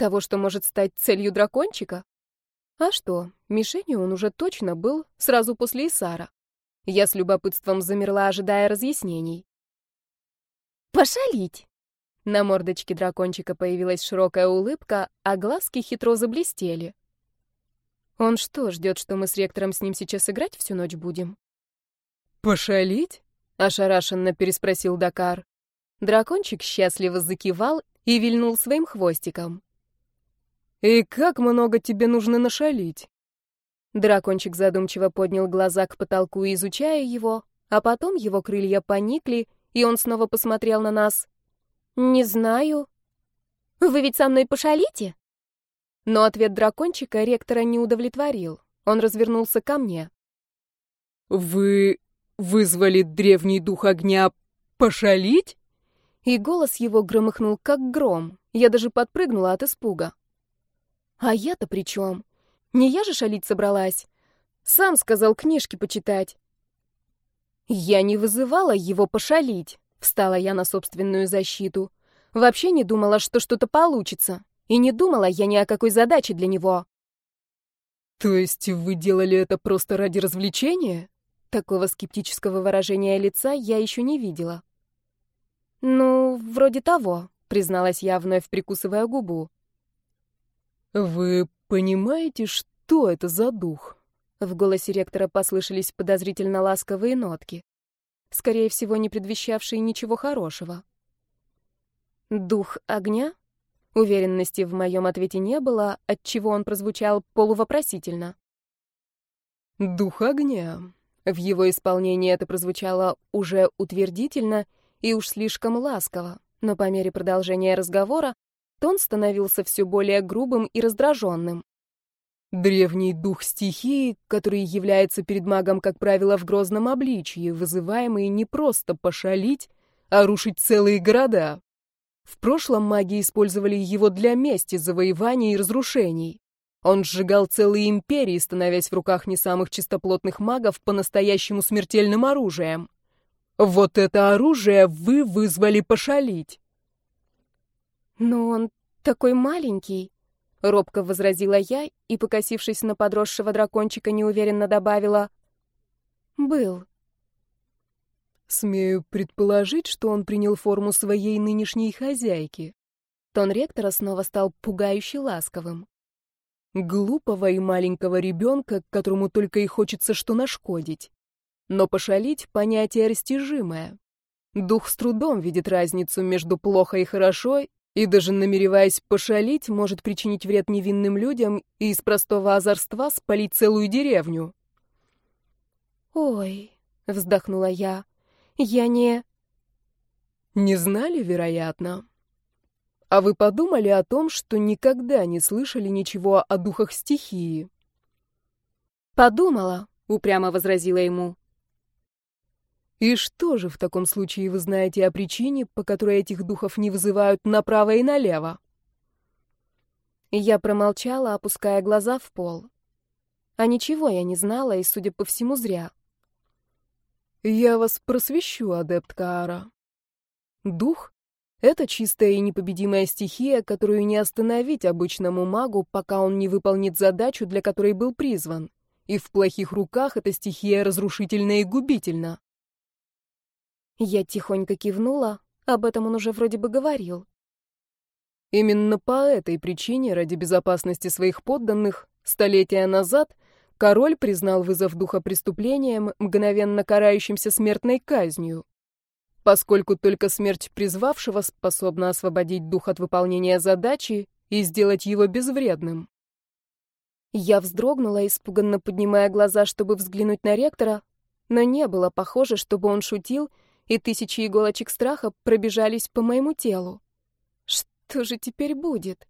Того, что может стать целью дракончика? А что, мишенью он уже точно был сразу после Исара. Я с любопытством замерла, ожидая разъяснений. «Пошалить!» На мордочке дракончика появилась широкая улыбка, а глазки хитро заблестели. «Он что, ждет, что мы с ректором с ним сейчас играть всю ночь будем?» «Пошалить?» — ошарашенно переспросил Дакар. Дракончик счастливо закивал и вильнул своим хвостиком. «И как много тебе нужно нашалить?» Дракончик задумчиво поднял глаза к потолку, изучая его, а потом его крылья поникли, и он снова посмотрел на нас. «Не знаю. Вы ведь со мной пошалите?» Но ответ дракончика ректора не удовлетворил. Он развернулся ко мне. «Вы вызвали древний дух огня пошалить?» И голос его громыхнул, как гром. Я даже подпрыгнула от испуга. «А я-то при чем? Не я же шалить собралась. Сам сказал книжки почитать». «Я не вызывала его пошалить», — встала я на собственную защиту. «Вообще не думала, что что-то получится. И не думала я ни о какой задаче для него». «То есть вы делали это просто ради развлечения?» Такого скептического выражения лица я еще не видела. «Ну, вроде того», — призналась я, вновь прикусывая губу. «Вы понимаете, что это за дух?» В голосе ректора послышались подозрительно ласковые нотки, скорее всего, не предвещавшие ничего хорошего. «Дух огня?» Уверенности в моем ответе не было, отчего он прозвучал полувопросительно. «Дух огня». В его исполнении это прозвучало уже утвердительно и уж слишком ласково, но по мере продолжения разговора тон становился все более грубым и раздраженным. Древний дух стихии, который является перед магом, как правило, в грозном обличии, вызываемый не просто пошалить, а рушить целые города. В прошлом маги использовали его для мести, завоеваний и разрушений. Он сжигал целые империи, становясь в руках не самых чистоплотных магов по-настоящему смертельным оружием. Вот это оружие вы вызвали пошалить. Но он такой маленький, робко возразила я и, покосившись на подросшего дракончика, неуверенно добавила: был. Смею предположить, что он принял форму своей нынешней хозяйки. Тон ректора снова стал пугающе ласковым. Глупого и маленького ребенка, которому только и хочется что нашкодить. Но пошалить — понятие растяжимое. Дух с трудом видит разницу между плохо и хорошо, и даже намереваясь пошалить, может причинить вред невинным людям и из простого озорства спалить целую деревню. «Ой», — вздохнула я, — «я не...» «Не знали, вероятно. А вы подумали о том, что никогда не слышали ничего о духах стихии?» «Подумала», — упрямо возразила ему. И что же в таком случае вы знаете о причине, по которой этих духов не вызывают направо и налево? Я промолчала, опуская глаза в пол. А ничего я не знала, и, судя по всему, зря. Я вас просвещу, адепт Каара. Дух — это чистая и непобедимая стихия, которую не остановить обычному магу, пока он не выполнит задачу, для которой был призван. И в плохих руках эта стихия разрушительна и губительна. Я тихонько кивнула, об этом он уже вроде бы говорил. Именно по этой причине, ради безопасности своих подданных, столетия назад король признал вызов духа преступлением, мгновенно карающимся смертной казнью. Поскольку только смерть призвавшего способна освободить дух от выполнения задачи и сделать его безвредным. Я вздрогнула, испуганно поднимая глаза, чтобы взглянуть на ректора, но не было похоже, чтобы он шутил и тысячи иголочек страха пробежались по моему телу. Что же теперь будет?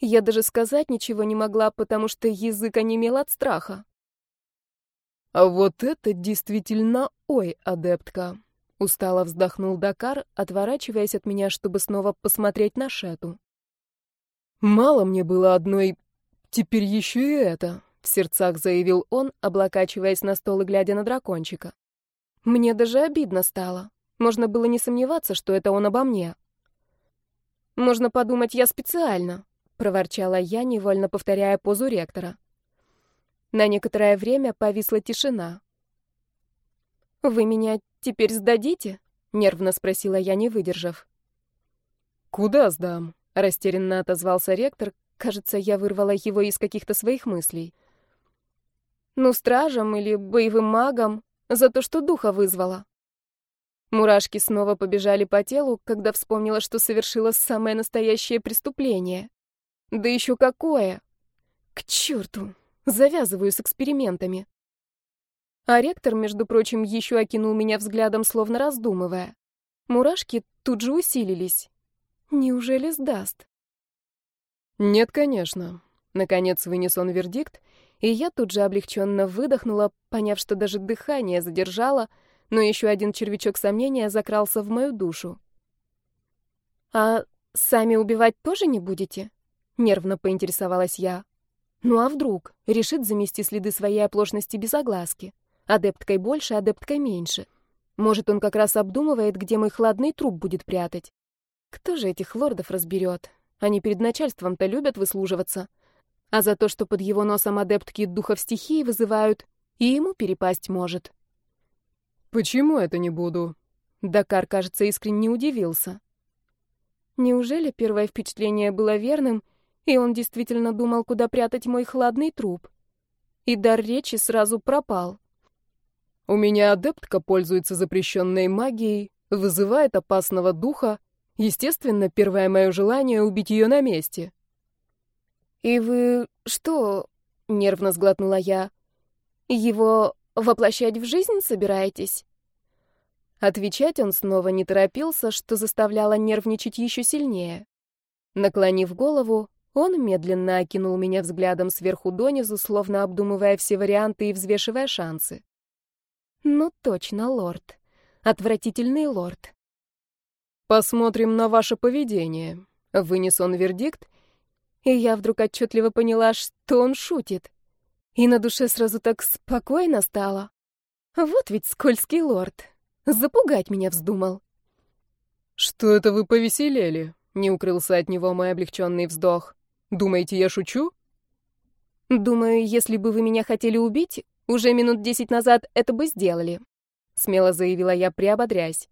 Я даже сказать ничего не могла, потому что язык онемел от страха. «А вот это действительно ой, адептка!» — устало вздохнул Дакар, отворачиваясь от меня, чтобы снова посмотреть на Шету. «Мало мне было одной, теперь еще и это», — в сердцах заявил он, облокачиваясь на стол и глядя на дракончика. Мне даже обидно стало. Можно было не сомневаться, что это он обо мне. «Можно подумать, я специально», — проворчала я, невольно повторяя позу ректора. На некоторое время повисла тишина. «Вы меня теперь сдадите?» — нервно спросила я, не выдержав. «Куда сдам?» — растерянно отозвался ректор. Кажется, я вырвала его из каких-то своих мыслей. «Ну, стражам или боевым магам?» За то, что духа вызвала. Мурашки снова побежали по телу, когда вспомнила, что совершила самое настоящее преступление. Да еще какое! К черту! Завязываю с экспериментами. А ректор, между прочим, еще окинул меня взглядом, словно раздумывая. Мурашки тут же усилились. Неужели сдаст? Нет, конечно. Наконец вынес он вердикт, и я тут же облегченно выдохнула, поняв, что даже дыхание задержала, но еще один червячок сомнения закрался в мою душу. «А сами убивать тоже не будете?» — нервно поинтересовалась я. «Ну а вдруг?» — решит замести следы своей оплошности без огласки. Адепткой больше, адепткой меньше. Может, он как раз обдумывает, где мой хладный труп будет прятать. Кто же этих лордов разберет? Они перед начальством-то любят выслуживаться. А за то, что под его носом адептки духов стихии вызывают, и ему перепасть может. «Почему это не буду?» Дакар, кажется, искренне удивился. Неужели первое впечатление было верным, и он действительно думал, куда прятать мой хладный труп? И дар речи сразу пропал. «У меня адептка пользуется запрещенной магией, вызывает опасного духа. Естественно, первое мое желание — убить ее на месте». «И вы что?» — нервно сглотнула я. «Его Воплощать в жизнь собираетесь?» Отвечать он снова не торопился, что заставляло нервничать еще сильнее. Наклонив голову, он медленно окинул меня взглядом сверху донизу, словно обдумывая все варианты и взвешивая шансы. «Ну точно, лорд. Отвратительный лорд». «Посмотрим на ваше поведение», — вынес он вердикт, и я вдруг отчетливо поняла, что он шутит. И на душе сразу так спокойно стало. Вот ведь скользкий лорд. Запугать меня вздумал. «Что это вы повеселели?» — не укрылся от него мой облегченный вздох. «Думаете, я шучу?» «Думаю, если бы вы меня хотели убить, уже минут десять назад это бы сделали», — смело заявила я, приободрясь.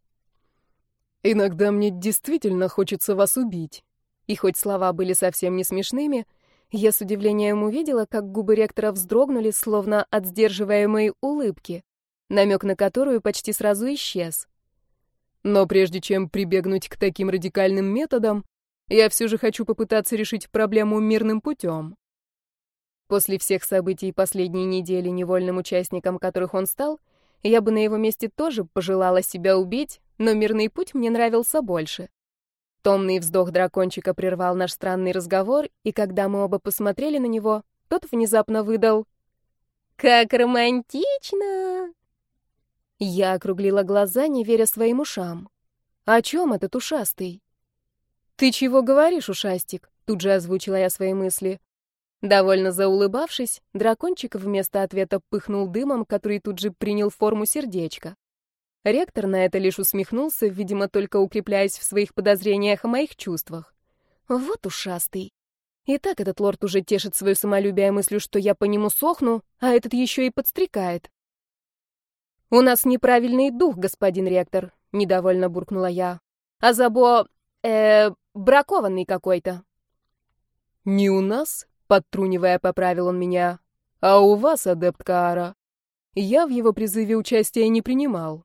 «Иногда мне действительно хочется вас убить». И хоть слова были совсем не смешными, — я с удивлением увидела, как губы ректора вздрогнули, словно от сдерживаемой улыбки, намек на которую почти сразу исчез. Но прежде чем прибегнуть к таким радикальным методам, я все же хочу попытаться решить проблему мирным путем. После всех событий последней недели, невольным участником которых он стал, я бы на его месте тоже пожелала себя убить, но мирный путь мне нравился больше. Томный вздох дракончика прервал наш странный разговор, и когда мы оба посмотрели на него, тот внезапно выдал «Как романтично!» Я округлила глаза, не веря своим ушам. «О чем этот ушастый?» «Ты чего говоришь, ушастик?» Тут же озвучила я свои мысли. Довольно заулыбавшись, дракончик вместо ответа пыхнул дымом, который тут же принял форму сердечка. Ректор на это лишь усмехнулся, видимо, только укрепляясь в своих подозрениях о моих чувствах. Вот ушастый. И так этот лорд уже тешит свое самолюбие мыслью, что я по нему сохну, а этот еще и подстрекает. «У нас неправильный дух, господин ректор», — недовольно буркнула я. «А забо... э... бракованный какой-то». «Не у нас?» — подтрунивая, поправил он меня. «А у вас, адепт Каара. Я в его призыве участия не принимал.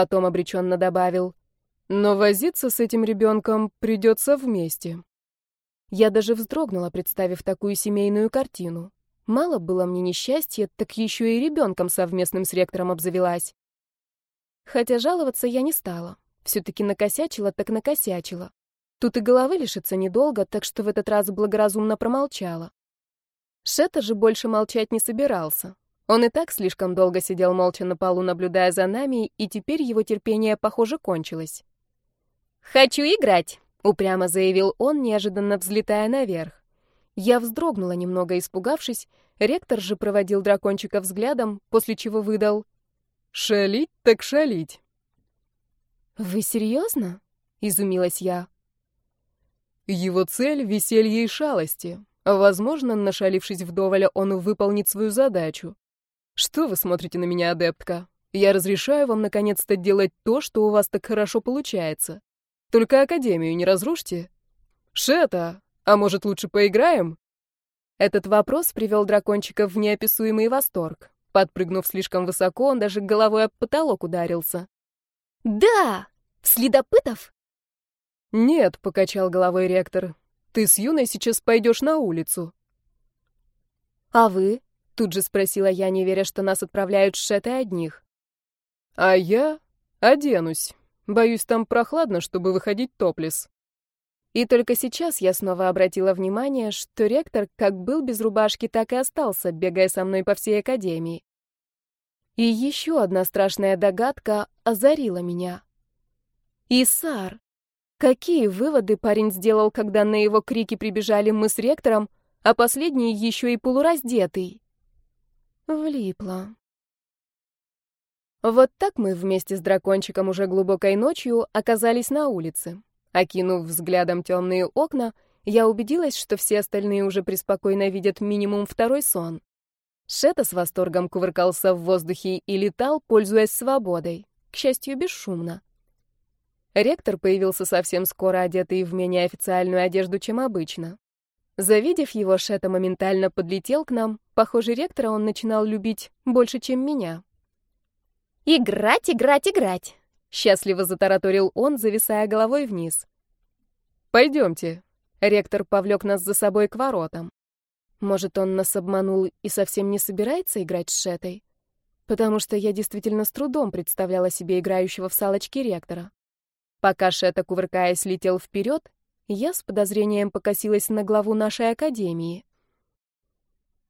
Потом обреченно добавил, но возиться с этим ребенком придется вместе. Я даже вздрогнула, представив такую семейную картину. Мало было мне несчастья, так еще и ребенком совместным с ректором обзавелась. Хотя жаловаться я не стала. Все-таки накосячила, так накосячила. Тут и головы лишиться недолго, так что в этот раз благоразумно промолчала. Шета же больше молчать не собирался. Он и так слишком долго сидел молча на полу, наблюдая за нами, и теперь его терпение, похоже, кончилось. «Хочу играть», — упрямо заявил он, неожиданно взлетая наверх. Я вздрогнула, немного испугавшись, ректор же проводил дракончика взглядом, после чего выдал. «Шалить так шалить». «Вы серьезно?» — изумилась я. Его цель — веселье и шалости. Возможно, нашалившись вдоволь, он выполнит свою задачу. Что вы смотрите на меня, адептка? Я разрешаю вам наконец-то делать то, что у вас так хорошо получается. Только Академию не разрушьте. Шета, а может лучше поиграем? Этот вопрос привел дракончика в неописуемый восторг. Подпрыгнув слишком высоко, он даже головой об потолок ударился. «Да! Следопытов?» «Нет», — покачал головой ректор. «Ты с Юной сейчас пойдешь на улицу». «А вы?» — тут же спросила я, не веря, что нас отправляют с Шетой одних. «А я оденусь. Боюсь, там прохладно, чтобы выходить топлес». И только сейчас я снова обратила внимание, что ректор как был без рубашки, так и остался, бегая со мной по всей академии. И еще одна страшная догадка озарила меня. Исар. Какие выводы парень сделал, когда на его крики прибежали мы с ректором, а последний еще и полураздетый? Влипла. Вот так мы вместе с дракончиком уже глубокой ночью оказались на улице. Окинув взглядом темные окна, я убедилась, что все остальные уже преспокойно видят минимум второй сон. Шета с восторгом кувыркался в воздухе и летал, пользуясь свободой, к счастью, бесшумно. Ректор появился совсем скоро, одетый в менее официальную одежду, чем обычно. Завидев его, Шета моментально подлетел к нам. Похоже, ректора он начинал любить больше, чем меня. «Играть, играть, играть!» Счастливо затараторил он, зависая головой вниз. «Пойдемте». Ректор повлек нас за собой к воротам. Может, он нас обманул и совсем не собирается играть с Шетой? Потому что я действительно с трудом представляла себе играющего в салочки ректора. Пока Шета, кувыркаясь, летел вперед, я с подозрением покосилась на главу нашей академии.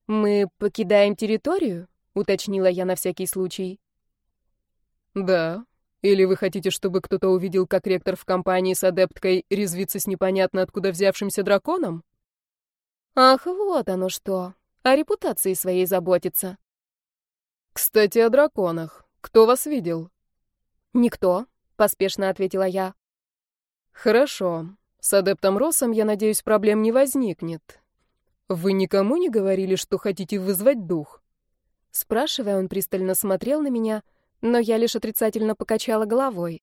«Мы покидаем территорию?» — уточнила я на всякий случай. «Да», или вы хотите, чтобы кто-то увидел, как ректор в компании с адепткой резвится с непонятно откуда взявшимся драконом? Ах, вот оно что. О репутации своей заботится. Кстати, о драконах. Кто вас видел? Никто, поспешно ответила я. Хорошо. С адептом Росом, я надеюсь, проблем не возникнет. Вы никому не говорили, что хотите вызвать дух? Спрашивая, он пристально смотрел на меня, — но я лишь отрицательно покачала головой.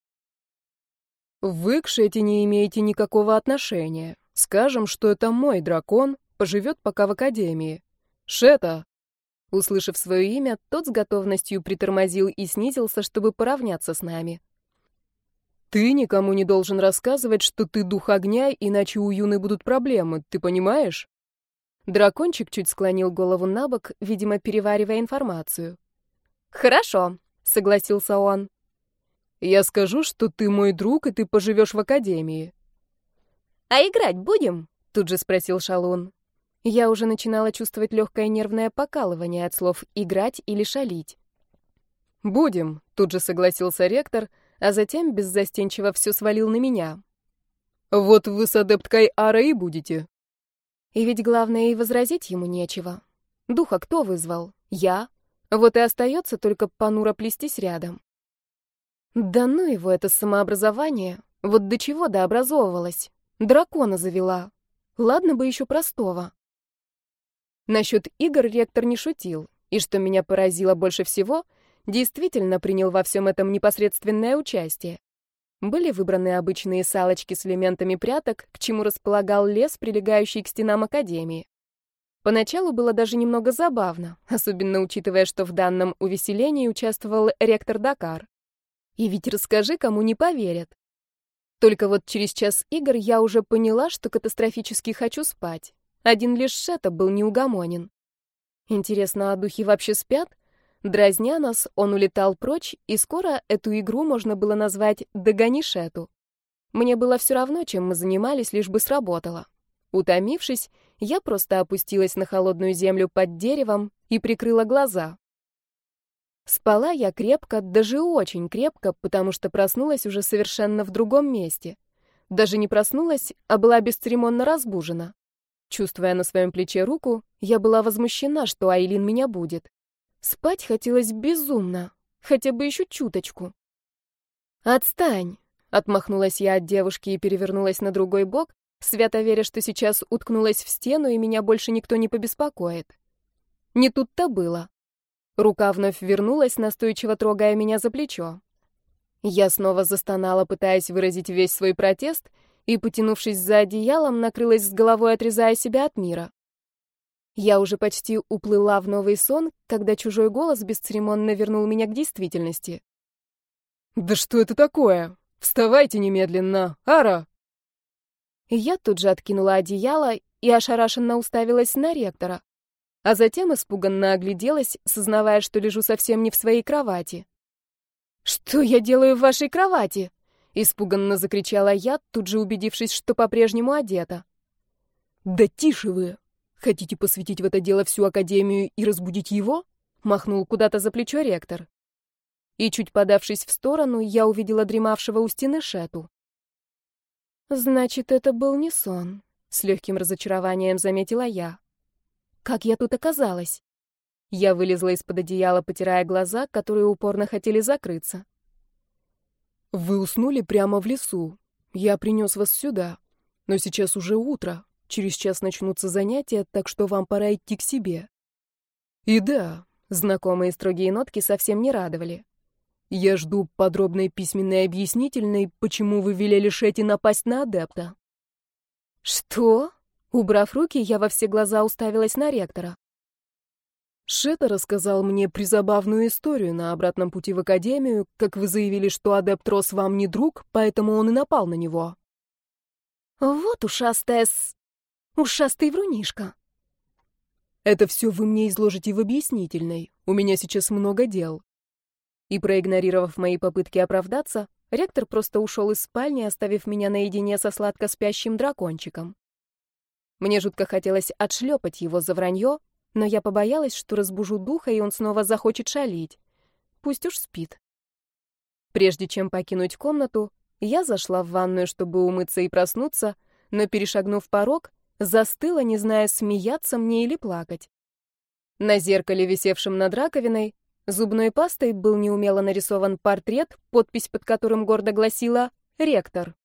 «Вы к Шете не имеете никакого отношения. Скажем, что это мой дракон, поживет пока в Академии. Шета!» Услышав свое имя, тот с готовностью притормозил и снизился, чтобы поравняться с нами. «Ты никому не должен рассказывать, что ты дух огня, иначе у Юны будут проблемы, ты понимаешь?» Дракончик чуть склонил голову на бок, видимо, переваривая информацию. «Хорошо», согласился он. Я скажу, что ты мой друг, и ты поживешь в академии. А играть будем? Тут же спросил Шалун. Я уже начинала чувствовать легкое нервное покалывание от слов «играть» или «шалить». «Будем», — тут же согласился ректор, а затем беззастенчиво все свалил на меня. «Вот вы с адепткой Ара и будете». И ведь главное и возразить ему нечего. Духа кто вызвал? Я? Вот и остается только понуро плестись рядом. Да ну его это самообразование. Вот до чего дообразовывалась. Дракона завела. Ладно бы еще простого. Насчет игр ректор не шутил. И что меня поразило больше всего, действительно принял во всем этом непосредственное участие. Были выбраны обычные салочки с элементами пряток, к чему располагал лес, прилегающий к стенам Академии. Поначалу было даже немного забавно, особенно учитывая, что в данном увеселении участвовал ректор Дакар. И ведь расскажи, кому не поверят. Только вот через час игр я уже поняла, что катастрофически хочу спать. Один лишь Шета был неугомонен. Интересно, а духи вообще спят? Дразня нас, он улетал прочь, и скоро эту игру можно было назвать «Догони Шету». Мне было все равно, чем мы занимались, лишь бы сработало. Утомившись, я просто опустилась на холодную землю под деревом и прикрыла глаза. Спала я крепко, даже очень крепко, потому что проснулась уже совершенно в другом месте. Даже не проснулась, а была бесцеремонно разбужена. Чувствуя на своем плече руку, я была возмущена, что Айлин меня будет. Спать хотелось безумно, хотя бы еще чуточку. «Отстань!» — отмахнулась я от девушки и перевернулась на другой бок, свято веря, что сейчас уткнулась в стену, и меня больше никто не побеспокоит. Не тут-то было. Рука вновь вернулась, настойчиво трогая меня за плечо. Я снова застонала, пытаясь выразить весь свой протест, и, потянувшись за одеялом, накрылась с головой, отрезая себя от мира. Я уже почти уплыла в новый сон, когда чужой голос бесцеремонно вернул меня к действительности. «Да что это такое? Вставайте немедленно! Ара!» Я тут же откинула одеяло и ошарашенно уставилась на ректора, а затем испуганно огляделась, сознавая, что лежу совсем не в своей кровати. «Что я делаю в вашей кровати?» — испуганно закричала я, тут же убедившись, что по-прежнему одета. «Да тише вы! Хотите посвятить в это дело всю академию и разбудить его? Махнул куда-то за плечо ректор. И чуть подавшись в сторону, я увидела дремавшего у стены Шету. Значит, это был не сон, с легким разочарованием заметила я. Как я тут оказалась? Я вылезла из-под одеяла, потирая глаза, которые упорно хотели закрыться. Вы уснули прямо в лесу. Я принес вас сюда. Но сейчас уже утро. Через час начнутся занятия, так что вам пора идти к себе. И да, знакомые строгие нотки совсем не радовали. Я жду подробной письменной объяснительной, почему вы велели Шети напасть на адепта. Что? Убрав руки, я во все глаза уставилась на ректора. Шета рассказал мне призабавную историю на обратном пути в академию, как вы заявили, что адепт Рос вам не друг, поэтому он и напал на него. Вот ушастая с... Ушастый врунишка. Это все вы мне изложите в объяснительной. У меня сейчас много дел. И проигнорировав мои попытки оправдаться, ректор просто ушел из спальни, оставив меня наедине со сладко спящим дракончиком. Мне жутко хотелось отшлепать его за вранье, но я побоялась, что разбужу духа, и он снова захочет шалить. Пусть уж спит. Прежде чем покинуть комнату, я зашла в ванную, чтобы умыться и проснуться, но, перешагнув порог, застыла, не зная, смеяться мне или плакать. На зеркале, висевшем над раковиной, зубной пастой был неумело нарисован портрет, подпись под которым гордо гласила «Ректор».